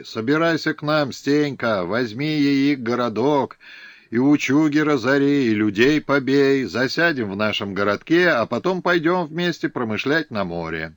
Ивановке. Собирайся к нам, Стенька, возьми яик городок, и учуги разори, и людей побей, засядем в нашем городке, а потом пойдем вместе промышлять на море.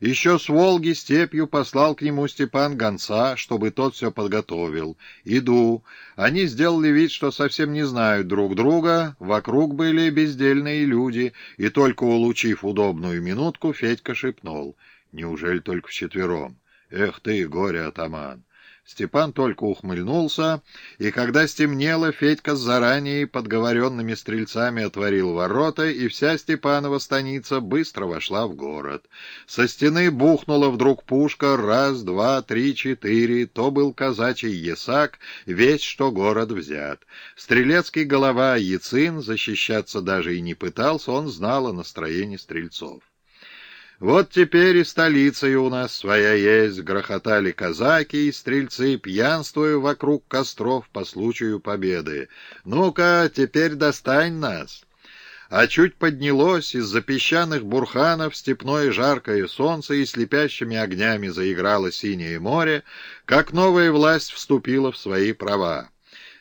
Еще с Волги степью послал к нему Степан гонца, чтобы тот все подготовил. Иду. Они сделали вид, что совсем не знают друг друга, вокруг были бездельные люди, и только улучив удобную минутку, Федька шепнул. Неужели только вчетвером? Эх ты, горе-атаман! Степан только ухмыльнулся, и когда стемнело, Федька с заранее подговоренными стрельцами отворил ворота, и вся Степанова станица быстро вошла в город. Со стены бухнула вдруг пушка раз, два, три, четыре. То был казачий ясак, весь что город взят. Стрелецкий голова Яцин защищаться даже и не пытался, он знал о настроении стрельцов. Вот теперь и столица и у нас своя есть, грохотали казаки и стрельцы, пьянствуя вокруг костров по случаю победы. Ну-ка, теперь достань нас. А чуть поднялось из-за песчаных бурханов степное жаркое солнце и слепящими огнями заиграло синее море, как новая власть вступила в свои права.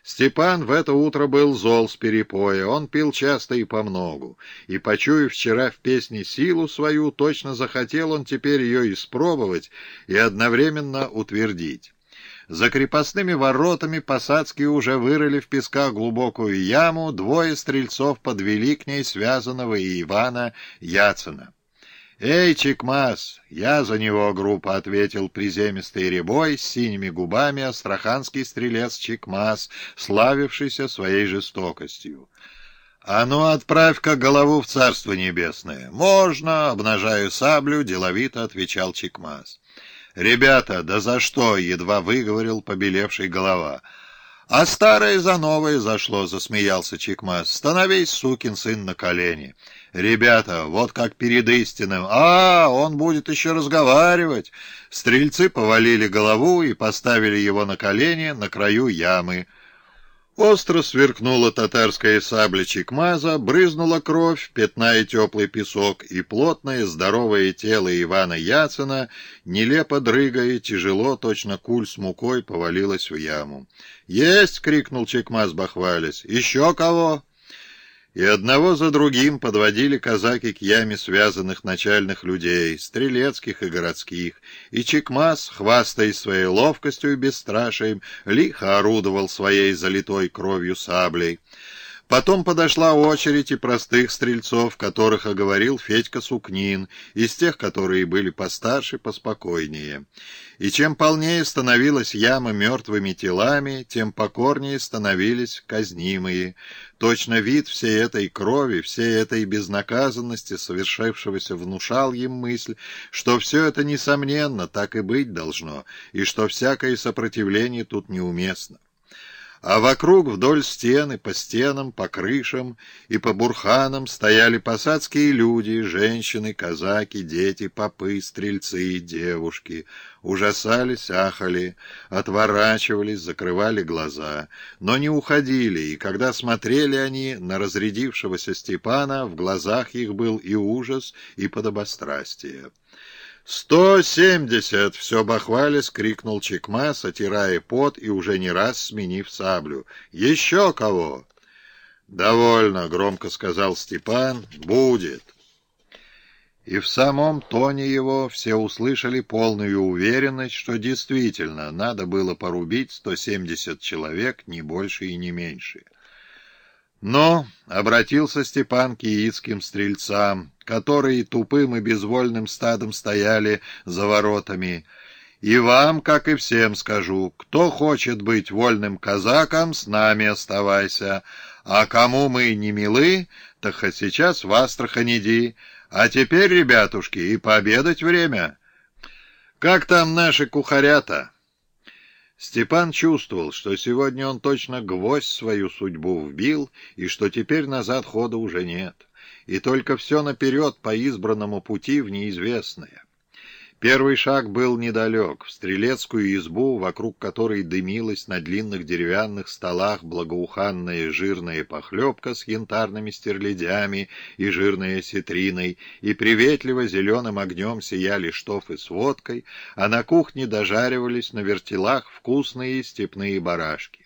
Степан в это утро был зол с перепоя, он пил часто и помногу, и, почуяв вчера в песне силу свою, точно захотел он теперь ее испробовать и одновременно утвердить. За крепостными воротами посадские уже вырыли в песках глубокую яму, двое стрельцов подвели к ней связанного Ивана Яцина. «Эй, Чекмас, я за него, группа», — ответил приземистый ребой с синими губами астраханский стрелец Чекмас, славившийся своей жестокостью. «А ну, отправь-ка голову в Царство Небесное!» «Можно!» — обнажаю саблю, деловито отвечал Чекмас. «Ребята, да за что?» — едва выговорил побелевший голова. «А старое за новое зашло», — засмеялся Чекмас. «Становись, сукин сын, на колени». «Ребята, вот как перед истинным! А, он будет еще разговаривать!» Стрельцы повалили голову и поставили его на колени на краю ямы. Остро сверкнула татарская сабля Чекмаза, брызнула кровь, пятная теплый песок, и плотное здоровое тело Ивана Яцина, нелепо дрыгая, тяжело, точно куль с мукой, повалилось в яму. «Есть!» — крикнул Чекмаз, бахвалясь. «Еще кого?» И одного за другим подводили казаки к яме связанных начальных людей, стрелецких и городских, и Чекмас, хвастаясь своей ловкостью и бесстрашием, лихо орудовал своей залитой кровью саблей. Потом подошла очередь и простых стрельцов, которых оговорил Федька Сукнин, из тех, которые были постарше, поспокойнее. И чем полнее становилась яма мертвыми телами, тем покорнее становились казнимые. Точно вид всей этой крови, всей этой безнаказанности совершившегося внушал им мысль, что все это, несомненно, так и быть должно, и что всякое сопротивление тут неуместно а вокруг вдоль стены, по стенам, по крышам и по бурханам стояли посадские люди, женщины, казаки, дети, попы, стрельцы, девушки. Ужасались, ахали, отворачивались, закрывали глаза, но не уходили, и когда смотрели они на разрядившегося Степана, в глазах их был и ужас, и подобострастие. «Сто семьдесят!» — все бахвалясь, крикнул Чекмас, отирая пот и уже не раз сменив саблю. «Еще кого?» «Довольно», — громко сказал Степан. «Будет». И в самом тоне его все услышали полную уверенность, что действительно надо было порубить сто семьдесят человек, не больше и не меньше. Но обратился Степан к яицким стрельцам, которые тупым и безвольным стадом стояли за воротами. «И вам, как и всем, скажу, кто хочет быть вольным казаком, с нами оставайся, а кому мы не милы, так хоть сейчас в Астрахань иди. А теперь, ребятушки, и пообедать время. Как там наши кухарята?» Степан чувствовал, что сегодня он точно гвоздь свою судьбу вбил, и что теперь назад хода уже нет, и только все наперед по избранному пути в неизвестное. Первый шаг был недалек. В стрелецкую избу, вокруг которой дымилась на длинных деревянных столах благоуханная жирная похлебка с янтарными стерлядями и жирной осетриной, и приветливо зеленым огнем сияли штофы с водкой, а на кухне дожаривались на вертелах вкусные степные барашки.